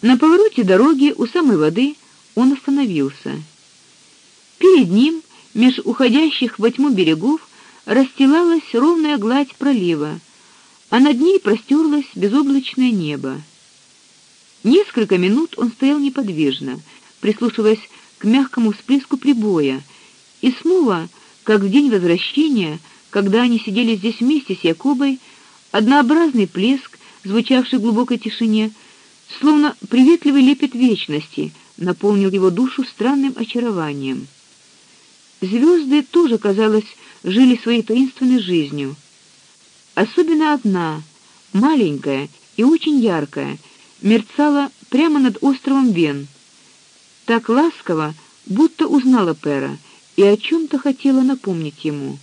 На повороте дороги у самой воды он остановился. Перед ним, меж уходящих во тьму берегов, расстилалась ровная гладь пролива, а над ней простерлось безоблачное небо. Несколько минут он стоял неподвижно, прислушиваясь к мягкому всплеску прибоя, и снова, как в день возвращения, когда они сидели здесь вместе с Якобой, однообразный плеск, звучавший в глубокой тишине, словно приветливый лепет вечности, наполнил его душу странным очарованием. Звезды тоже, казалось, жили своей таинственной жизнью. Особенно одна, маленькая и очень яркая, мерцала прямо над островом Вен. Так ласково, будто узнала Пера и о чем то хотела напомнить ему.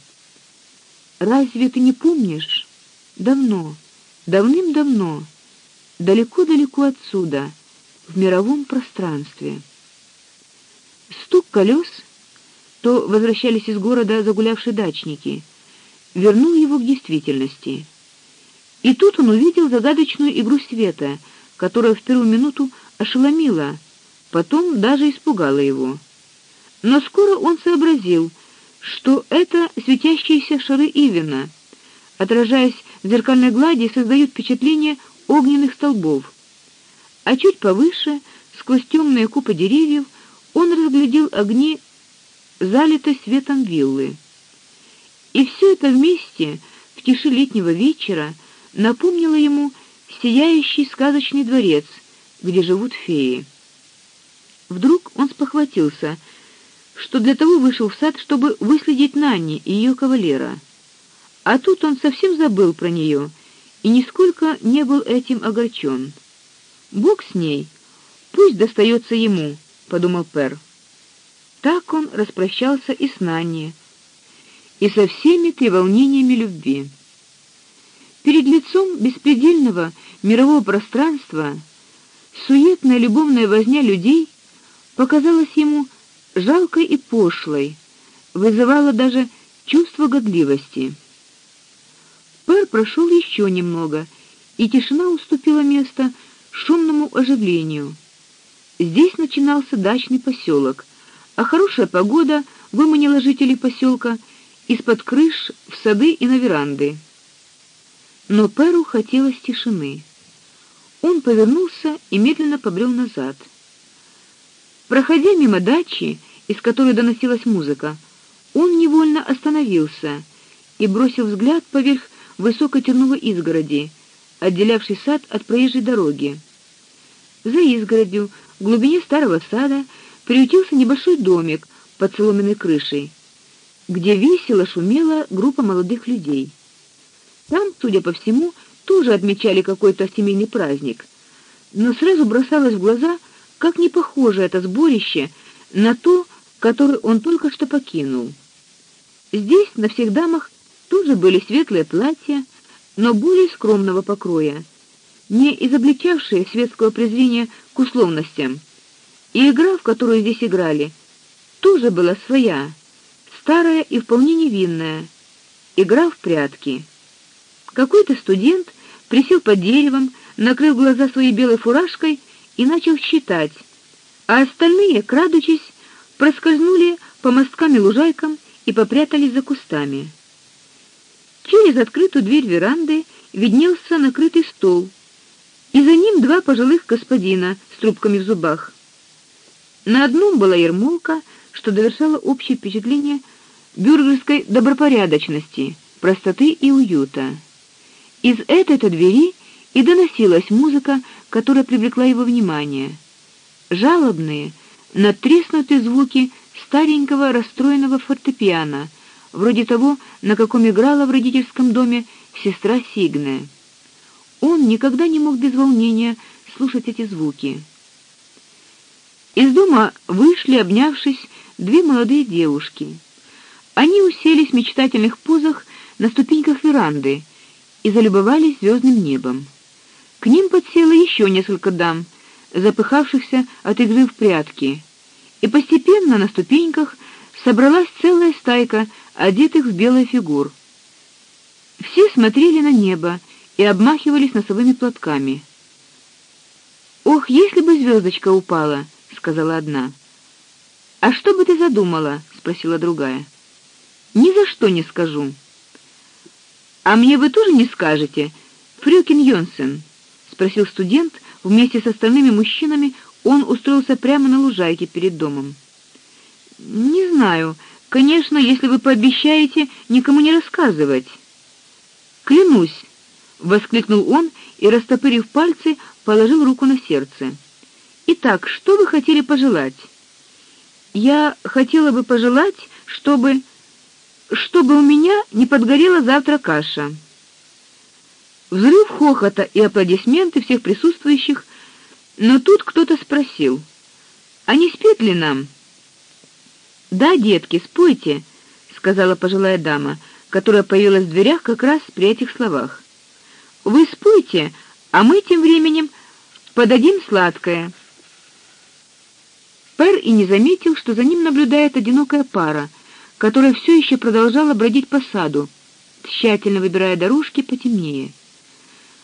Разве ты не помнишь? Давно, давным-давно, далеко-далеко отсюда, в мировом пространстве. Стук колес, то возвращались из города загулявшие дачники, вернул его к действительности. И тут он увидел загадочную игру света, которая в первую минуту ошеломила, потом даже испугала его. Но скоро он сообразил, что это светящиеся шары Ивена, отражаясь в зеркальной глади, создают впечатление огненных столбов. А чуть повыше, сквозь темные купы деревьев, он разглядел огни залитой светом виллы. И все это вместе в тиши летнего вечера напомнило ему сияющий сказочный дворец, где живут феи. Вдруг он спохватился, что для того вышел в сад, чтобы выследить Нанни и ее кавалера. А тут он совсем забыл про нее и нисколько не был этим огорчен. Бог с ней, пусть достается ему, подумал Пер. Так он распрощался и с Нанни, и со всеми треволнениями любви. Перед лицом беспредельного мирового пространства суетная любовная возня людей показалась ему жалкой и пошлой, вызывала даже чувство годливости. Пэр прошел еще немного, и тишина уступила место шумному оживлению. Здесь начинался дачный поселок, а хорошая погода выманила жителей поселка из-под крыш в сады и на веранды. Но Перу хотелось тишины. Он повернулся и медленно побрел назад. Проходя мимо дачи, из которой доносилась музыка, он невольно остановился и бросил взгляд поверх высокой терновой изгороди, отделявшей сад от проезжей дороги. За изгородью, в глубине старого сада, приютился небольшой домик под соломенной крышей, где весело шумела группа молодых людей. Там, судя по всему, тоже отмечали какой-то семейный праздник. Но сразу бросалось в глаза, как не похоже это сборище на то, которое он только что покинул. Здесь на всех дамах тоже были светлые платья, но более скромного покроя, не изобличавшие светского презрения к условностям. И игра, в которую здесь играли, тоже была своя, старая и вполне невинная. Игра в прятки. Какой-то студент присел под деревом, накрыл глаза своей белой фуражкой и начал считать, а остальные, крадучись, проскользнули по мосткам и лужайкам и попрятались за кустами. Через открытую дверь веранды виднелся накрытый стол, и за ним два пожилых господина с трубками в зубах. На одном была ермолка, что довершало общее впечатление бюргерской добропорядочности, простоты и уюта. Из этой-то двери и доносилась музыка, которая привлекла его внимание. Жалобные, надтреснутые звуки старенького расстроенного фортепиано, вроде того, на каком играла в родительском доме сестра Сигне. Он никогда не мог без волнения слушать эти звуки. Из дома вышли, обнявшись, две молодые девушки. Они уселись в мечтательных позах на ступеньках веранды и залюбовались звездным небом. К ним подсело еще несколько дам, запыхавшихся от игры в прятки. И постепенно на ступеньках собралась целая стайка одетых в белые фигур. Все смотрели на небо и обмахивались носовыми платками. Ох, если бы звездочка упала, сказала одна. А что бы ты задумала? спросила другая. Ни за что не скажу. А мне вы тоже не скажете, Фрюкин Йонсен? спросил студент вместе с остальными мужчинами. Он устроился прямо на лужайке перед домом. Не знаю, конечно, если вы пообещаете никому не рассказывать. Клянусь, воскликнул он и растопырив пальцы, положил руку на сердце. Итак, что вы хотели пожелать? Я хотела бы пожелать, чтобы чтобы у меня не подгорела завтра каша. Взрыв хохота и аплодисменты всех присутствующих, но тут кто-то спросил: "А не спит ли нам?" "Да, детки, спойте", сказала пожилая дама, которая появилась в дверях как раз при этих словах. "Вы спойте, а мы тем временем подадим сладкое". Пер и не заметил, что за ним наблюдает одинокая пара, которая все еще продолжала бродить по саду, тщательно выбирая дорожки потемнее.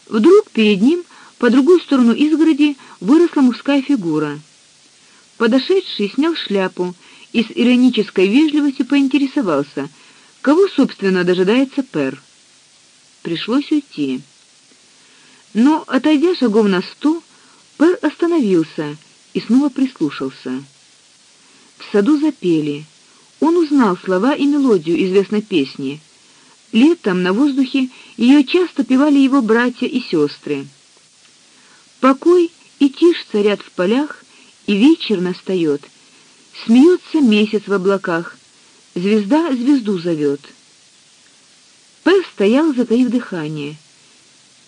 Вдруг перед ним, по другую сторону изгороди, выросла мужская фигура. Подошедший снял шляпу и с иронической вежливостью поинтересовался, кого собственно дожидается Пер. Пришлось уйти. Но отойдя шагов на сто, Пер остановился и снова прислушался. В саду запели. Он узнал слова и мелодию известной песни. Летом на воздухе ее часто певали его братья и сестры. Покой и тишь царят в полях, и вечер настает. Смеется месяц в облаках, звезда звезду зовет. Пэр стоял, затаив дыхание.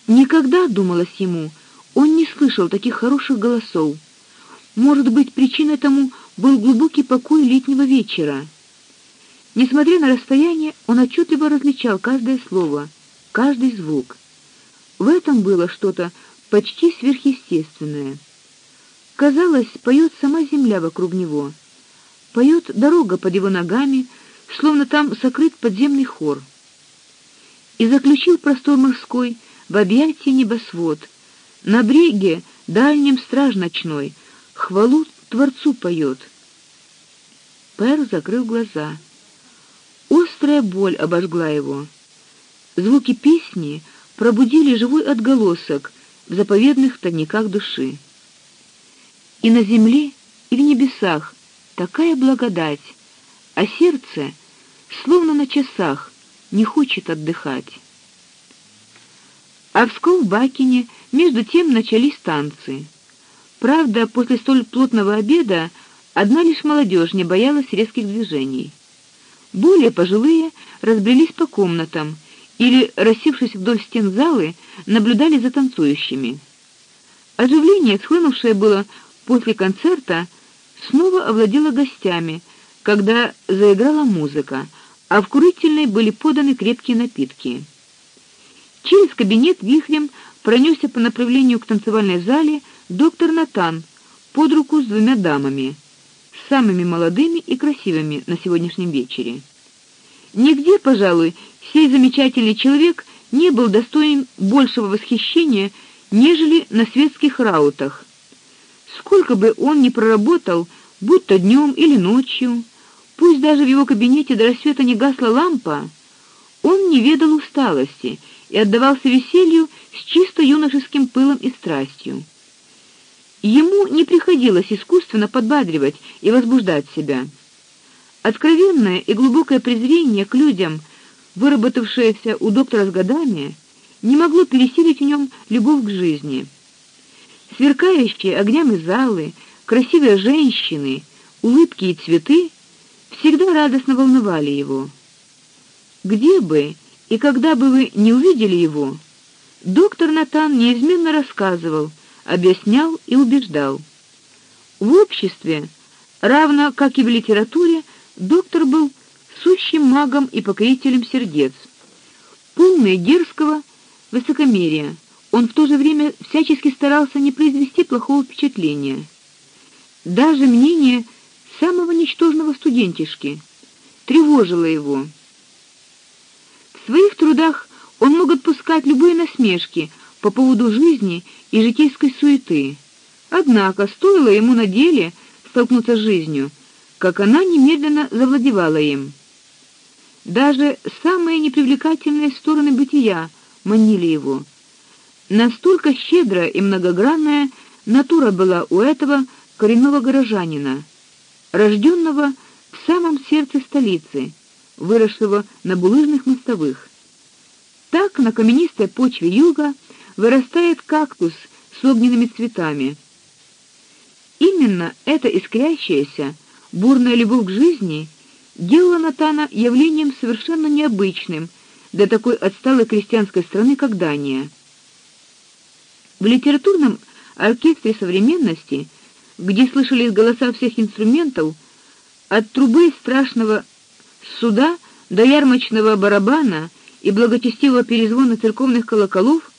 Никогда, думалось ему, он не слышал таких хороших голосов. Может быть, причиной тому был глубокий покой летнего вечера. Несмотря на расстояние, он отчетливо различал каждое слово, каждый звук. В этом было что-то почти сверхъестественное. Казалось, поет сама земля вокруг него. Поет дорога под его ногами, словно там сокрыт подземный хор. И заключил простор морской в объятии небосвод. На бреге дальнем страж ночной хвалу Творцу поет. Пэр закрыл глаза. Острая боль обожгла его. Звуки песни пробудили живой отголосок в заповедных тайниках души. И на земле, и в небесах такая благодать, а сердце словно на часах не хочет отдыхать. А в Сколбакине между тем начались танцы. Правда, после столь плотного обеда одна лишь молодежь не боялась резких движений. Более пожилые разбрелись по комнатам или, рассевшись вдоль стен залы, наблюдали за танцующими. Оживление, схлынувшее было после концерта, снова овладело гостями, когда заиграла музыка, а в курительной были поданы крепкие напитки. Через кабинет вихрем пронесся по направлению к танцевальной зале доктор Натан под руку с двумя дамами, самыми молодыми и красивыми на сегодняшнем вечере. Нигде, пожалуй, сей замечательный человек не был достоин большего восхищения, нежели на светских раутах. Сколько бы он ни проработал, будь то днем или ночью, пусть даже в его кабинете до рассвета не гасла лампа, он не ведал усталости и отдавался веселью с чисто юношеским пылом и страстью. Ему не приходилось искусственно подбадривать и возбуждать себя. Откровенное и глубокое презрение к людям, выработавшееся у доктора с годами, не могло пересилить в нем любовь к жизни. Сверкающие огнями залы, красивые женщины, улыбки и цветы всегда радостно волновали его. Где бы и когда бы вы не увидели его, доктор Натан неизменно рассказывал объяснял и убеждал. В обществе, равно как и в литературе, доктор был сущим магом и покорителем сердец. Полный дерзкого высокомерия, он в то же время всячески старался не произвести плохого впечатления. Даже мнение самого ничтожного студентишки тревожило его. В своих трудах он мог отпускать любые насмешки по поводу жизни и житейской суеты. Однако стоило ему на деле столкнуться с жизнью, как она немедленно завладевала им. Даже самые непривлекательные стороны бытия манили его. Настолько щедрая и многогранная натура была у этого коренного горожанина, рожденного в самом сердце столицы, выросшего на булыжных мостовых. Так на каменистой почве юга вырастает кактус с огненными цветами. Именно эта искрящаяся, бурная любовь к жизни делала Натана явлением совершенно необычным для такой отсталой крестьянской страны, как Дания. В литературном оркестре современности, где слышались голоса всех инструментов, от трубы страшного суда до ярмарочного барабана и благочестивого перезвона церковных колоколов,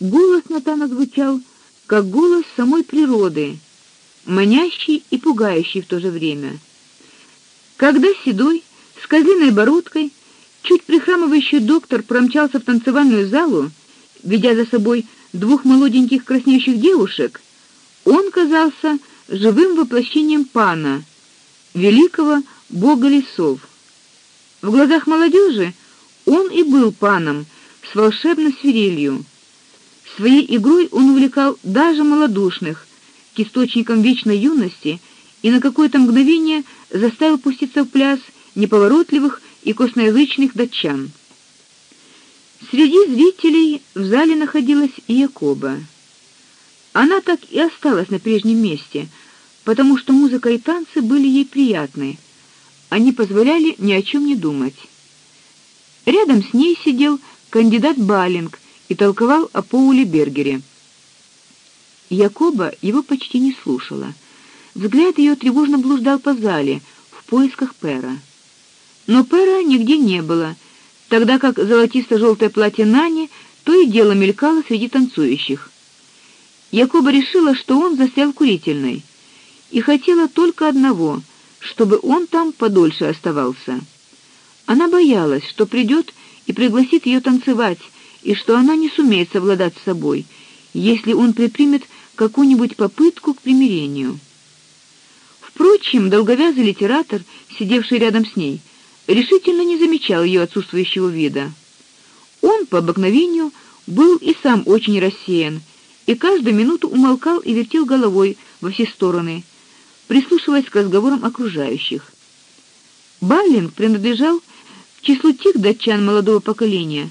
голос Натана звучал как голос самой природы, манящий и пугающий в то же время. Когда седой, с козлиной бородкой, чуть прихрамывающий доктор промчался в танцевальную залу, ведя за собой двух молоденьких краснеющих девушек, он казался живым воплощением пана, великого бога лесов. В глазах молодежи он и был паном с волшебной свирелью. Своей игрой он увлекал даже малодушных к источникам вечной юности и на какое-то мгновение заставил пуститься в пляс неповоротливых и косноязычных датчан. Среди зрителей в зале находилась и Якоба. Она так и осталась на прежнем месте, потому что музыка и танцы были ей приятны. Они позволяли ни о чем не думать. Рядом с ней сидел кандидат Балинг и толковал о Поуле Бергере. Якоба его почти не слушала. Взгляд ее тревожно блуждал по зале в поисках Пера. Но Пера нигде не было, тогда как золотисто желтое платье Нани то и дело мелькало среди танцующих. Якоба решила, что он застрял в курительной, и хотела только одного чтобы он там подольше оставался. Она боялась, что придет и пригласит ее танцевать, и что она не сумеет совладать с собой, если он предпримет какую-нибудь попытку к примирению. Впрочем, долговязый литератор, сидевший рядом с ней, решительно не замечал ее отсутствующего вида. Он по обыкновению был и сам очень рассеян, и каждую минуту умолкал и вертел головой во все стороны, прислушиваясь к разговорам окружающих. Баллинг принадлежал к числу тех датчан молодого поколения,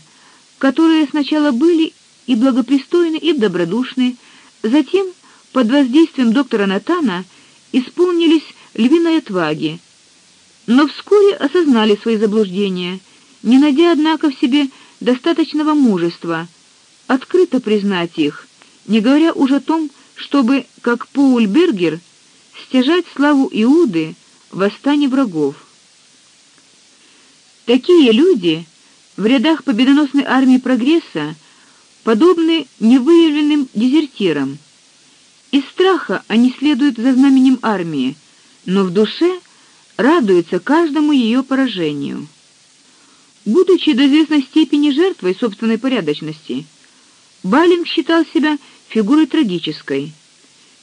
которые сначала были и благопристойны, и добродушны, затем под воздействием доктора Натана исполнились львиной отваги, но вскоре осознали свои заблуждения, не найдя однако в себе достаточного мужества открыто признать их, не говоря уже о том, чтобы, как Пауль Бергер, стяжать славу Иуды в восстании врагов. Такие люди в рядах победоносной армии прогресса подобны невыявленным дезертирам. Из страха они следуют за знаменем армии, но в душе радуются каждому ее поражению. Будучи до известной степени жертвой собственной порядочности, Балинг считал себя фигурой трагической.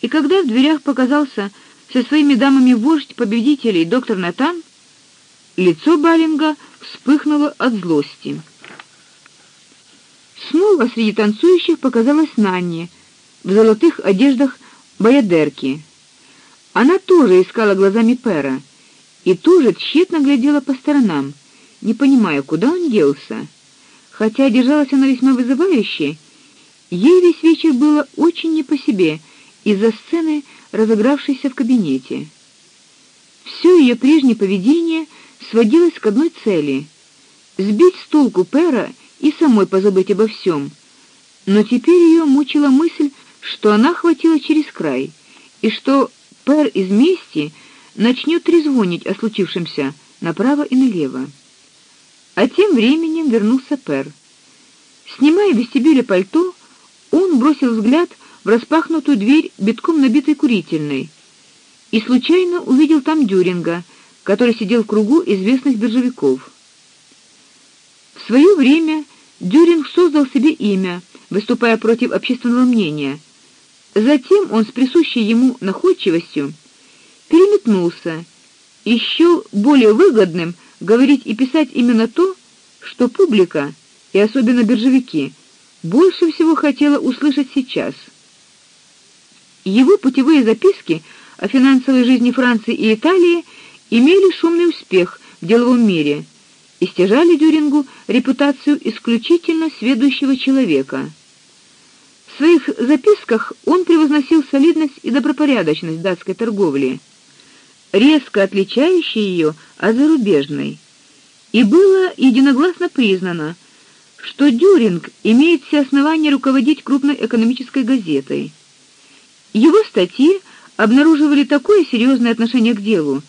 И когда в дверях показался со своими дамами вождь победителей доктор Натан, лицо Балинга вспыхнуло от злости. Снова среди танцующих показалась Нанни в золотых одеждах баядерки. Она тоже искала глазами Пера и тоже тщетно глядела по сторонам, не понимая, куда он делся. Хотя держалась она весьма вызывающе, ей весь вечер было очень не по себе из-за сцены, разыгравшейся в кабинете. Все ее прежнее поведение сводилось к одной цели сбить с толку Пера и самой позабыть обо всем. Но теперь ее мучила мысль, что она хватила через край, и что Пер из мести начнет трезвонить о случившемся направо и налево. А тем временем вернулся Пер. Снимая в вестибюле пальто, он бросил взгляд в распахнутую дверь битком набитой курительной и случайно увидел там Дюринга, который сидел в кругу известных биржевиков. В свое время Дюринг создал себе имя, выступая против общественного мнения, Затем он с присущей ему находчивостью переметнулся, еще более выгодным говорить и писать именно то, что публика, и особенно биржевики, больше всего хотела услышать сейчас. Его путевые записки о финансовой жизни Франции и Италии имели шумный успех в деловом мире и стяжали Дюрингу репутацию исключительно сведущего человека. В своих записках он превозносил солидность и добропорядочность датской торговли, резко отличающие ее от зарубежной. И было единогласно признано, что Дюринг имеет все основания руководить крупной экономической газетой. Его статьи обнаруживали такое серьезное отношение к делу,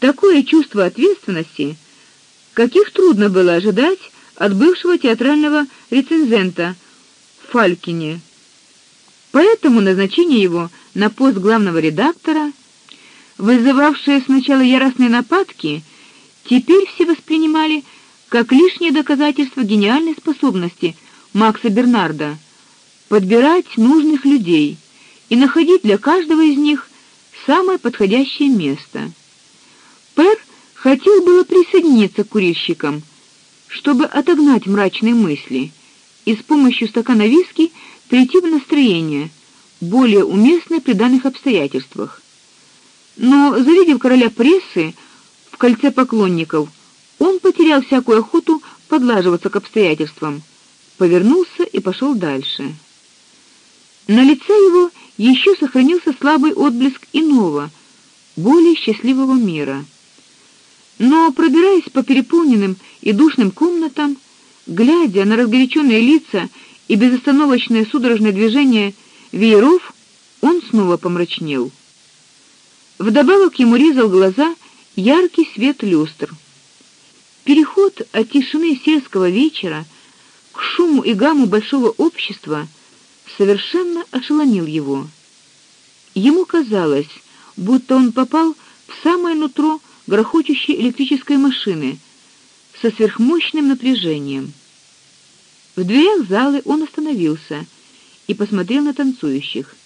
такое чувство ответственности, каких трудно было ожидать от бывшего театрального рецензента Фалькине. Поэтому назначение его на пост главного редактора, вызывавшее сначала яростные нападки, теперь все воспринимали как лишнее доказательство гениальной способности Макса Бернарда подбирать нужных людей и находить для каждого из них самое подходящее место. Пер хотел было присоединиться к курильщикам, чтобы отогнать мрачные мысли и с помощью стакана виски прийти в настроение, более уместное при данных обстоятельствах. Но, завидев короля прессы в кольце поклонников, он потерял всякую охоту подлаживаться к обстоятельствам, повернулся и пошел дальше. На лице его еще сохранился слабый отблеск иного, более счастливого мира. Но пробираясь по переполненным и душным комнатам, глядя на разгоряченные лица и безостановочное судорожное движение вееров, он снова помрачнел. Вдобавок ему резал глаза яркий свет люстр. Переход от тишины сельского вечера к шуму и гамму большого общества совершенно ошеломил его. Ему казалось, будто он попал в самое нутро грохочущей электрической машины со сверхмощным напряжением. В дверях залы он остановился и посмотрел на танцующих.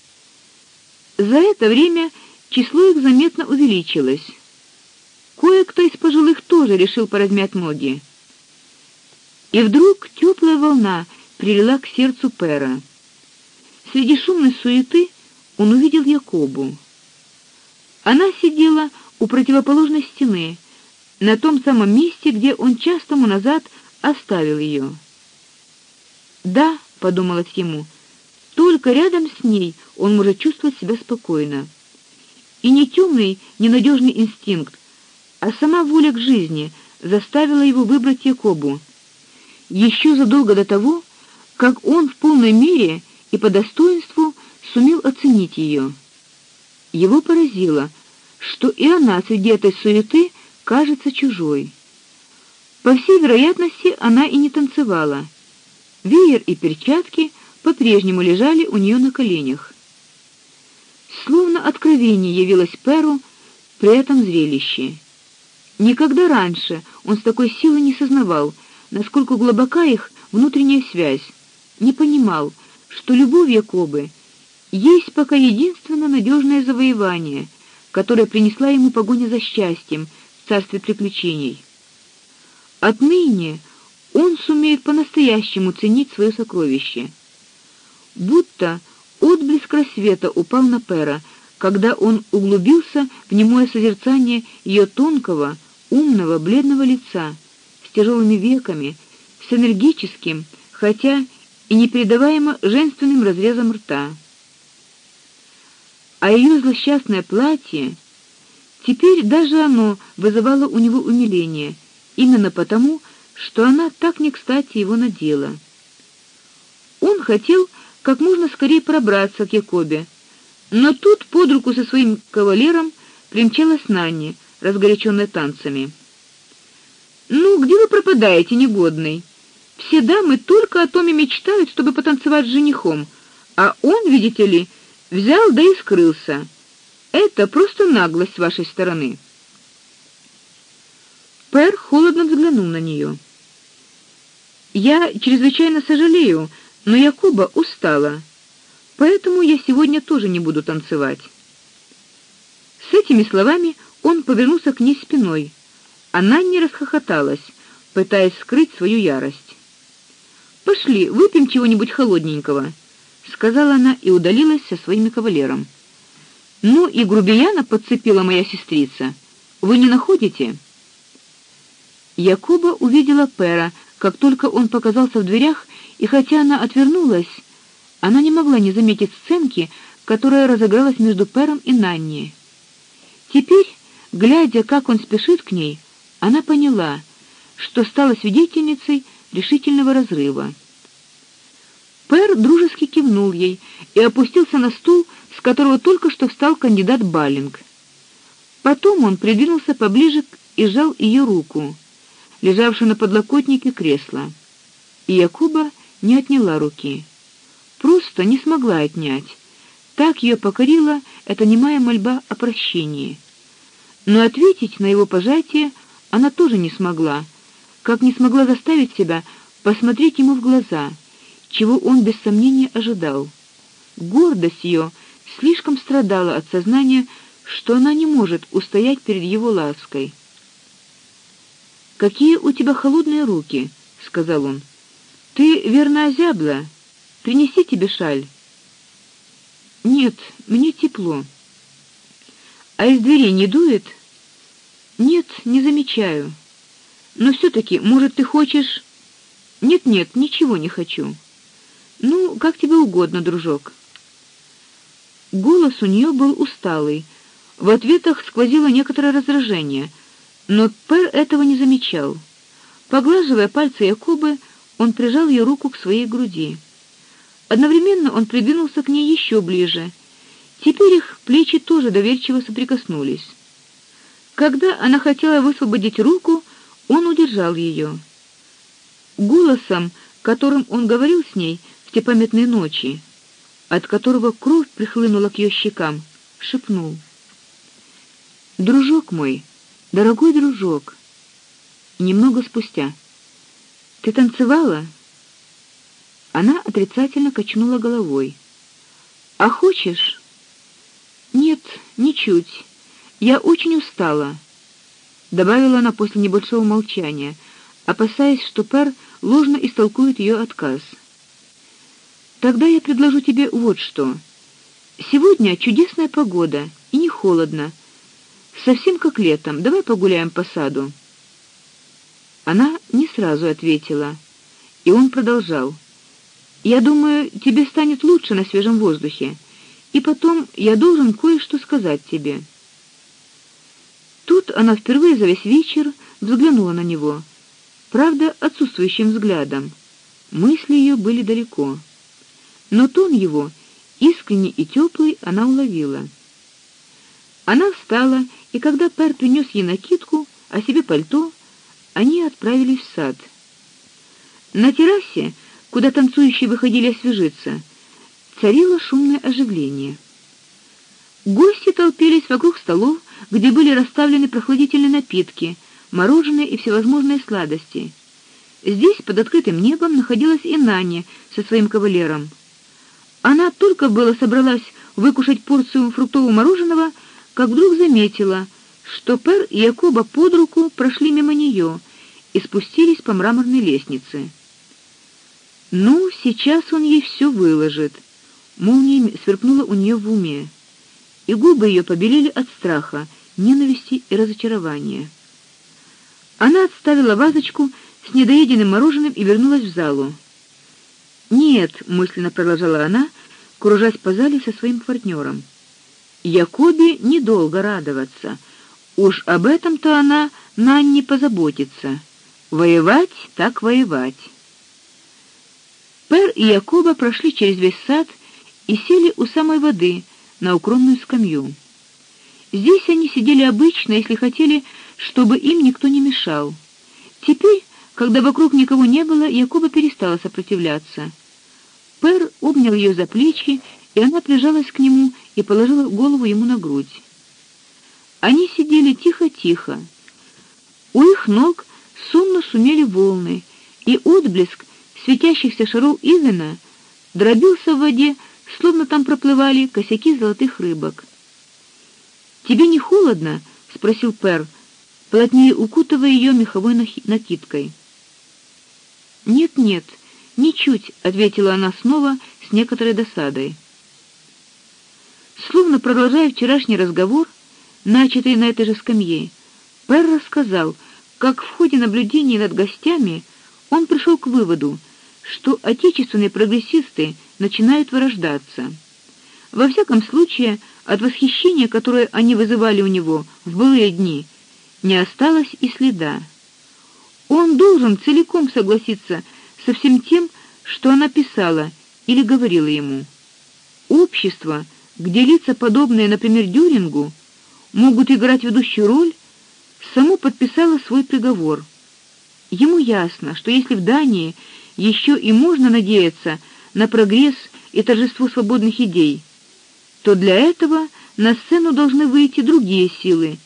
За это время число их заметно увеличилось. Кое-кто из пожилых тоже решил поразмять ноги. И вдруг теплая волна прилила к сердцу Пера. Среди шумной суеты он увидел Якобу. Она сидела у противоположной стены, на том самом месте, где он час тому назад оставил ее. Да, подумалось ему, только рядом с ней он может чувствовать себя спокойно. И не темный, ненадежный инстинкт, а сама воля к жизни заставила его выбрать Якобу. Еще задолго до того, как он в полной мере и по достоинству сумел оценить ее. Его поразило, что и она среди этой суеты кажется чужой. По всей вероятности, она и не танцевала. Веер и перчатки по-прежнему лежали у нее на коленях. Словно откровение явилось Перу при этом зрелище. Никогда раньше он с такой силой не сознавал, насколько глубока их внутренняя связь, не понимал, что любовь Якобы есть пока единственное надежное завоевание, которое принесла ему погоня за счастьем в царстве приключений. Отныне он сумеет по-настоящему ценить свое сокровище. Будто отблеск рассвета упал на Пера, когда он углубился в немое созерцание ее тонкого, умного, бледного лица с тяжелыми веками, с энергическим, хотя и непередаваемо женственным разрезом рта. А ее злосчастное платье, теперь даже оно вызывало у него умиление, именно потому, что она так не кстати его надела. Он хотел как можно скорее пробраться к Якобе, но тут под руку со своим кавалером примчалась Нанни, разгоряченная танцами. Ну, где вы пропадаете, негодный? Все дамы только о том и мечтают, чтобы потанцевать с женихом, а он, видите ли, взял да и скрылся. Это просто наглость с вашей стороны. Пер холодно взглянул на нее. Я чрезвычайно сожалею, но Якуба устала. Поэтому я сегодня тоже не буду танцевать. С этими словами он повернулся к ней спиной. Она не расхохоталась, пытаясь скрыть свою ярость. Пошли, выпьем чего-нибудь холодненького, сказала она и удалилась со своим кавалером. Ну и грубияна подцепила моя сестрица. Вы не находите? Якоба увидела Пера, как только он показался в дверях, и хотя она отвернулась, она не могла не заметить сценки, которая разыгралась между Пером и Нанни. Теперь, глядя, как он спешит к ней, она поняла, что стала свидетельницей решительного разрыва. Пер дружески кивнул ей и опустился на стул, с которого только что встал кандидат Баллинг. Потом он придвинулся поближе и сжал ее руку лежавшую на подлокотнике кресла. И Якуба не отняла руки. Просто не смогла отнять. Так ее покорила эта немая мольба о прощении. Но ответить на его пожатие она тоже не смогла, как не смогла заставить себя посмотреть ему в глаза, чего он без сомнения ожидал. Гордость ее слишком страдала от сознания, что она не может устоять перед его лаской. Какие у тебя холодные руки, сказал он. Ты верно озябла. Принеси тебе шаль. Нет, мне тепло. А из двери не дует? Нет, не замечаю. Но все таки может, ты хочешь? Нет, нет, ничего не хочу. Ну, как тебе угодно, дружок. Голос у нее был усталый. В ответах сквозило некоторое раздражение но Пер этого не замечал. Поглаживая пальцы Якубы, он прижал ее руку к своей груди. Одновременно он придвинулся к ней еще ближе. Теперь их плечи тоже доверчиво соприкоснулись. Когда она хотела высвободить руку, он удержал ее. Голосом, которым он говорил с ней в те памятные ночи, от которого кровь прихлынула к ее щекам, шепнул: "Дружок мой, Дорогой дружок, немного спустя. Ты танцевала? Она отрицательно качнула головой. А хочешь? Нет, ничуть. Я очень устала, добавила она после небольшого молчания, опасаясь, что Пер ложно истолкует ее отказ. Тогда я предложу тебе вот что. Сегодня чудесная погода и не холодно. Совсем как летом. Давай погуляем по саду. Она не сразу ответила, и он продолжал: "Я думаю, тебе станет лучше на свежем воздухе. И потом я должен кое-что сказать тебе". Тут она впервые за весь вечер взглянула на него, правда, отсутствующим взглядом. Мысли ее были далеко, но тон его, искренний и теплый, она уловила. Она встала и когда Пер принес ей накидку, а себе пальто, они отправились в сад. На террасе, куда танцующие выходили освежиться, царило шумное оживление. Гости толпились вокруг столов, где были расставлены прохладительные напитки, мороженое и всевозможные сладости. Здесь под открытым небом находилась и Наня со своим кавалером. Она только было собралась выкушать порцию фруктового мороженого, как вдруг заметила, что Пер и Якоба под руку прошли мимо нее и спустились по мраморной лестнице. Ну, сейчас он ей все выложит. Молния сверкнула у нее в уме, и губы ее побелели от страха, ненависти и разочарования. Она отставила вазочку с недоеденным мороженым и вернулась в залу. "Нет", мысленно продолжала она, кружась по зале со своим партнером. Якобе недолго радоваться. Уж об этом-то она на не позаботится. Воевать так воевать. Пер и Якоба прошли через весь сад и сели у самой воды на укромную скамью. Здесь они сидели обычно, если хотели, чтобы им никто не мешал. Теперь, когда вокруг никого не было, Якоба перестала сопротивляться. Пер обнял ее за плечи и она прижалась к нему и положила голову ему на грудь. Они сидели тихо-тихо. У их ног сонно шумели волны, и отблеск светящихся шаров Ивена дробился в воде словно там проплывали косяки золотых рыбок. Тебе не холодно? спросил Пер, плотнее укутывая ее меховой накидкой. Нет, нет, ничуть, ответила она снова с некоторой досадой. Словно продолжая вчерашний разговор, начатый на этой же скамье, Пер рассказал, как в ходе наблюдений над гостями он пришел к выводу, что отечественные прогрессисты начинают вырождаться. Во всяком случае, от восхищения, которое они вызывали у него в былые дни, не осталось и следа. Он должен целиком согласиться со всем тем, что она писала или говорила ему. Общество, где лица подобные, например, Дюрингу, могут играть ведущую роль, само подписало свой приговор. Ему ясно, что если в Дании еще и можно надеяться на прогресс и торжество свободных идей, то для этого на сцену должны выйти другие силы.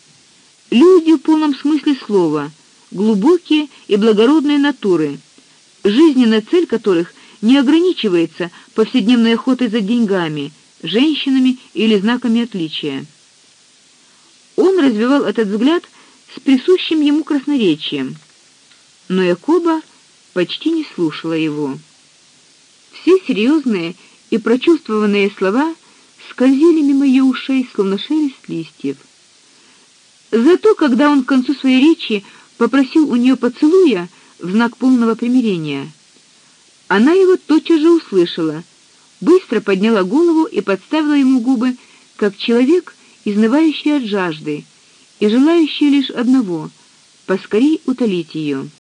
Люди в полном смысле слова, глубокие и благородные натуры, жизненная цель которых не ограничивается повседневной охотой за деньгами, женщинами или знаками отличия. Он развивал этот взгляд с присущим ему красноречием, но Якоба почти не слушала его. Все серьезные и прочувствованные слова скользили мимо ее ушей, словно шелест листьев. Зато когда он к концу своей речи попросил у нее поцелуя в знак полного примирения, она его тотчас же услышала, быстро подняла голову и подставила ему губы, как человек, изнывающий от жажды и желающий лишь одного поскорей утолить ее.